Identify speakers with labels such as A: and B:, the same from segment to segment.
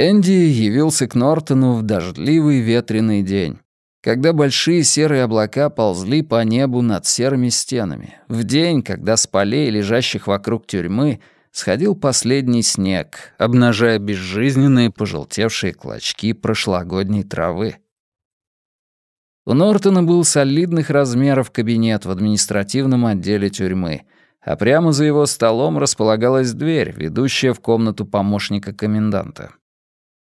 A: Энди явился к Нортону в дождливый ветреный день, когда большие серые облака ползли по небу над серыми стенами, в день, когда с полей, лежащих вокруг тюрьмы, сходил последний снег, обнажая безжизненные пожелтевшие клочки прошлогодней травы. У Нортона был солидных размеров кабинет в административном отделе тюрьмы, а прямо за его столом располагалась дверь, ведущая в комнату помощника коменданта.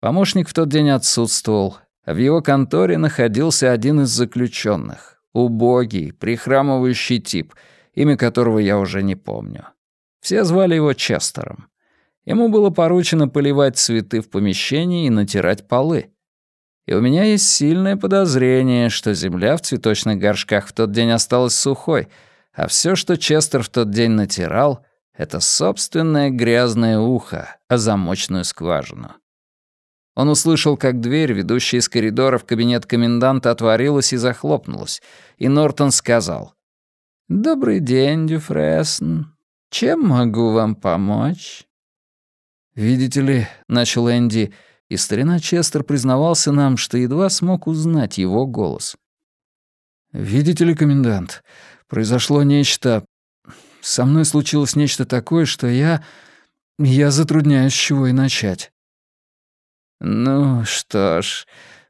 A: Помощник в тот день отсутствовал, в его конторе находился один из заключенных, убогий, прихрамывающий тип, имя которого я уже не помню. Все звали его Честером. Ему было поручено поливать цветы в помещении и натирать полы. И у меня есть сильное подозрение, что земля в цветочных горшках в тот день осталась сухой, а все, что Честер в тот день натирал, — это собственное грязное ухо, а замочную скважину. Он услышал, как дверь, ведущая из коридора в кабинет коменданта, отворилась и захлопнулась, и Нортон сказал. «Добрый день, Дюфресн. Чем могу вам помочь?» «Видите ли», — начал Энди, и старина Честер признавался нам, что едва смог узнать его голос. «Видите ли, комендант, произошло нечто... Со мной случилось нечто такое, что я... Я затрудняюсь, с чего и начать». «Ну что ж,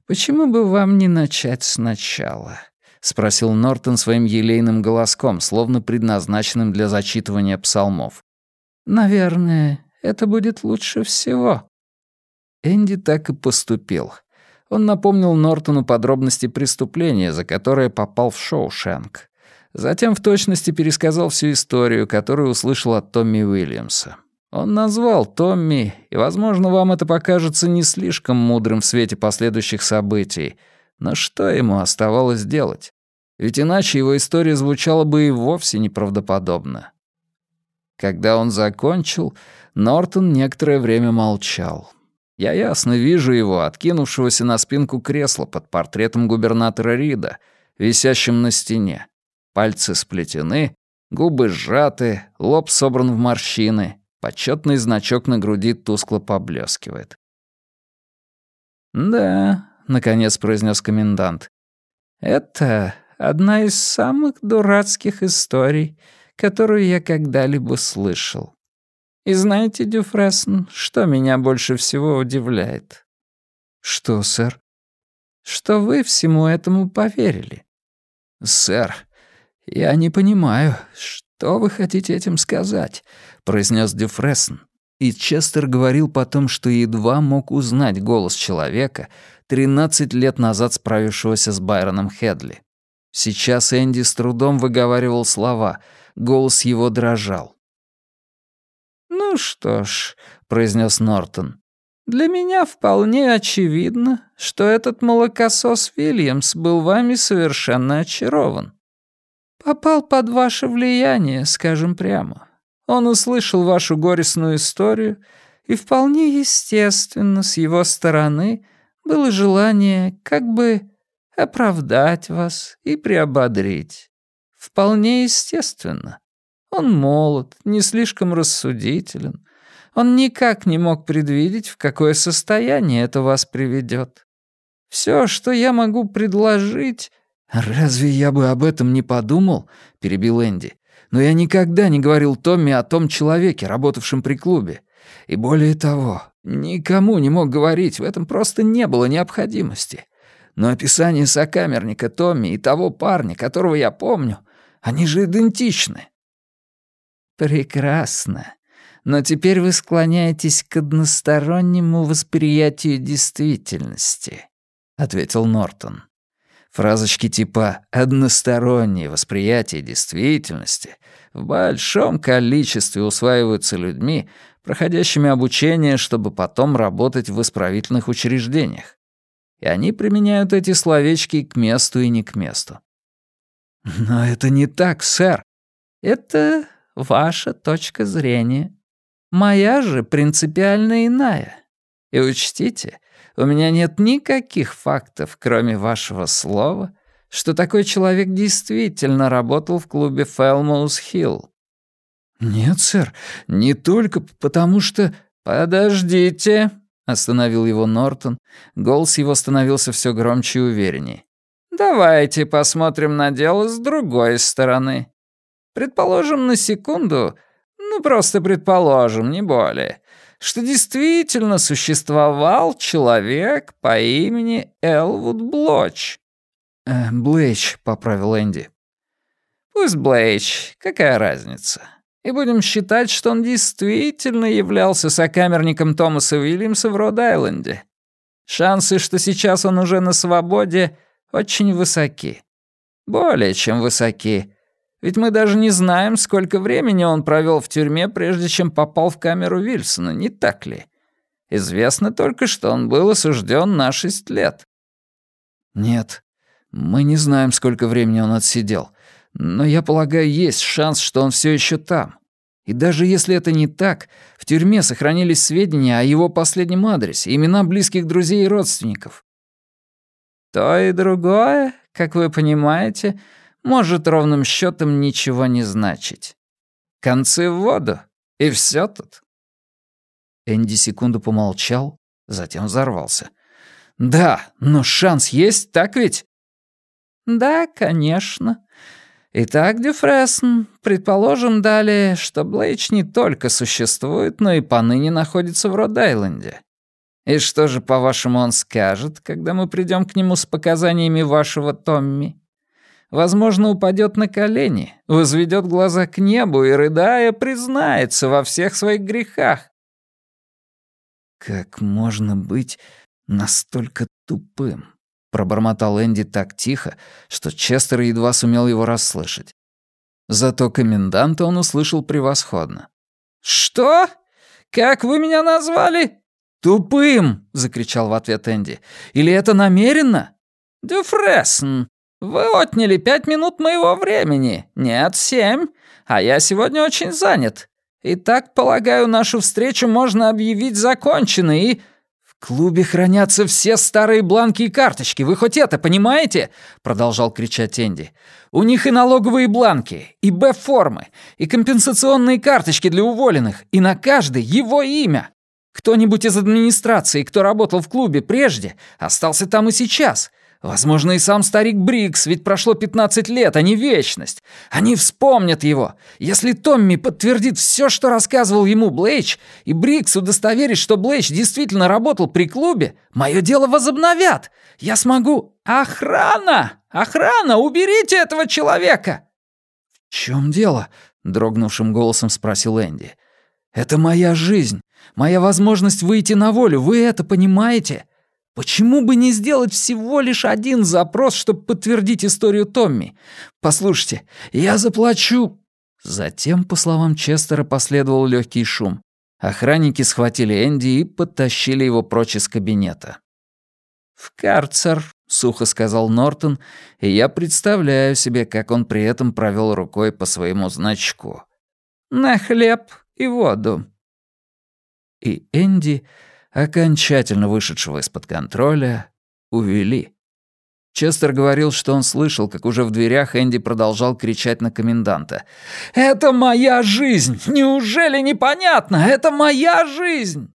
A: почему бы вам не начать сначала?» — спросил Нортон своим елейным голоском, словно предназначенным для зачитывания псалмов. «Наверное, это будет лучше всего». Энди так и поступил. Он напомнил Нортону подробности преступления, за которое попал в Шоушенк. Затем в точности пересказал всю историю, которую услышал от Томми Уильямса. Он назвал Томми, и, возможно, вам это покажется не слишком мудрым в свете последующих событий, но что ему оставалось делать? Ведь иначе его история звучала бы и вовсе неправдоподобно. Когда он закончил, Нортон некоторое время молчал. Я ясно вижу его, откинувшегося на спинку кресла под портретом губернатора Рида, висящим на стене. Пальцы сплетены, губы сжаты, лоб собран в морщины, Почетный значок на груди тускло поблескивает. «Да», — наконец произнес комендант, — «это одна из самых дурацких историй, которую я когда-либо слышал. И знаете, Дюфрессен, что меня больше всего удивляет?» «Что, сэр?» «Что вы всему этому поверили». «Сэр, я не понимаю, что вы хотите этим сказать?» Произнес Дюфрессен. И Честер говорил потом, что едва мог узнать голос человека, 13 лет назад справившегося с Байроном Хедли. Сейчас Энди с трудом выговаривал слова, голос его дрожал. «Ну что ж», — произнес Нортон, — «для меня вполне очевидно, что этот молокосос Вильямс был вами совершенно очарован. Попал под ваше влияние, скажем прямо. Он услышал вашу горестную историю, и вполне естественно с его стороны было желание как бы оправдать вас и приободрить. Вполне естественно. Он молод, не слишком рассудителен. Он никак не мог предвидеть, в какое состояние это вас приведет. Все, что я могу предложить... «Разве я бы об этом не подумал?» — перебил Энди но я никогда не говорил Томми о том человеке, работавшем при клубе. И более того, никому не мог говорить, в этом просто не было необходимости. Но описание сокамерника Томми и того парня, которого я помню, они же идентичны. Прекрасно. Но теперь вы склоняетесь к одностороннему восприятию действительности, ответил Нортон. Фразочки типа «одностороннее восприятие действительности» в большом количестве усваиваются людьми, проходящими обучение, чтобы потом работать в исправительных учреждениях. И они применяют эти словечки к месту и не к месту. Но это не так, сэр. Это ваша точка зрения. Моя же принципиально иная. И учтите, у меня нет никаких фактов, кроме вашего слова, что такой человек действительно работал в клубе Фелмоус-Хилл». «Нет, сэр, не только потому что...» «Подождите», — остановил его Нортон. Голос его становился все громче и увереннее. «Давайте посмотрим на дело с другой стороны. Предположим на секунду, ну просто предположим, не более, что действительно существовал человек по имени Элвуд Блоч».
B: Э, «Блэч», — поправил Энди.
A: «Пусть Блэч, какая разница? И будем считать, что он действительно являлся сокамерником Томаса Уильямса в Род-Айленде. Шансы, что сейчас он уже на свободе, очень высоки. Более чем высоки. Ведь мы даже не знаем, сколько времени он провел в тюрьме, прежде чем попал в камеру Вильсона, не так ли? Известно только, что он был осужден на шесть лет.
B: Нет, мы не знаем, сколько времени он отсидел. Но я полагаю, есть шанс, что он все еще там. И даже если это не так, в тюрьме сохранились сведения о его последнем адресе, имена близких друзей и родственников.
A: То и другое, как вы понимаете, может ровным счетом ничего не значить. Концы в воду, и все тут.
B: Энди секунду помолчал, затем взорвался. «Да, но шанс есть, так ведь?»
A: «Да, конечно. Итак, Дюфресн, предположим далее, что Блейч не только существует, но и поныне находится в Род-Айленде. И что же, по-вашему, он скажет, когда мы придем к нему с показаниями вашего Томми? Возможно, упадет на колени, возведет глаза к небу и, рыдая, признается во всех своих грехах.
B: «Как можно быть настолько тупым?» — пробормотал Энди так тихо, что Честер едва сумел его расслышать. Зато коменданта он услышал превосходно.
A: «Что? Как вы меня назвали?»
B: «Тупым!» — закричал в ответ Энди. «Или это намеренно?»
A: «Дюфресн, вы отняли пять минут моего времени. Нет, семь. А я сегодня очень занят. Итак, полагаю, нашу встречу можно объявить законченной и...»
B: «В клубе хранятся все старые бланки и карточки, вы хоть это понимаете?» — продолжал кричать Энди. «У них и налоговые бланки, и Б-формы, и компенсационные карточки для уволенных, и на каждой его имя. Кто-нибудь из администрации, кто работал в клубе прежде, остался там и сейчас. Возможно, и сам старик Брикс, ведь прошло 15 лет, а не вечность. Они вспомнят его. Если Томми подтвердит все, что рассказывал ему Блейч, и Брикс удостоверит, что Блейч действительно работал при клубе, мое дело возобновят. Я смогу... Охрана! Охрана! Уберите этого человека!» «В чем дело?» — дрогнувшим голосом спросил Энди. «Это моя жизнь, моя возможность выйти на волю, вы это понимаете?» Почему бы не сделать всего лишь один запрос, чтобы подтвердить историю Томми? Послушайте, я заплачу...» Затем, по словам Честера, последовал легкий шум. Охранники схватили Энди и подтащили его прочь из кабинета.
A: «В карцер», — сухо сказал Нортон, и я представляю себе, как он при этом провел рукой по своему значку. «На хлеб и воду».
B: И Энди окончательно вышедшего из-под контроля, увели. Честер говорил, что он слышал, как уже в дверях Энди продолжал кричать на коменданта.
A: «Это моя жизнь! Неужели непонятно? Это моя жизнь!»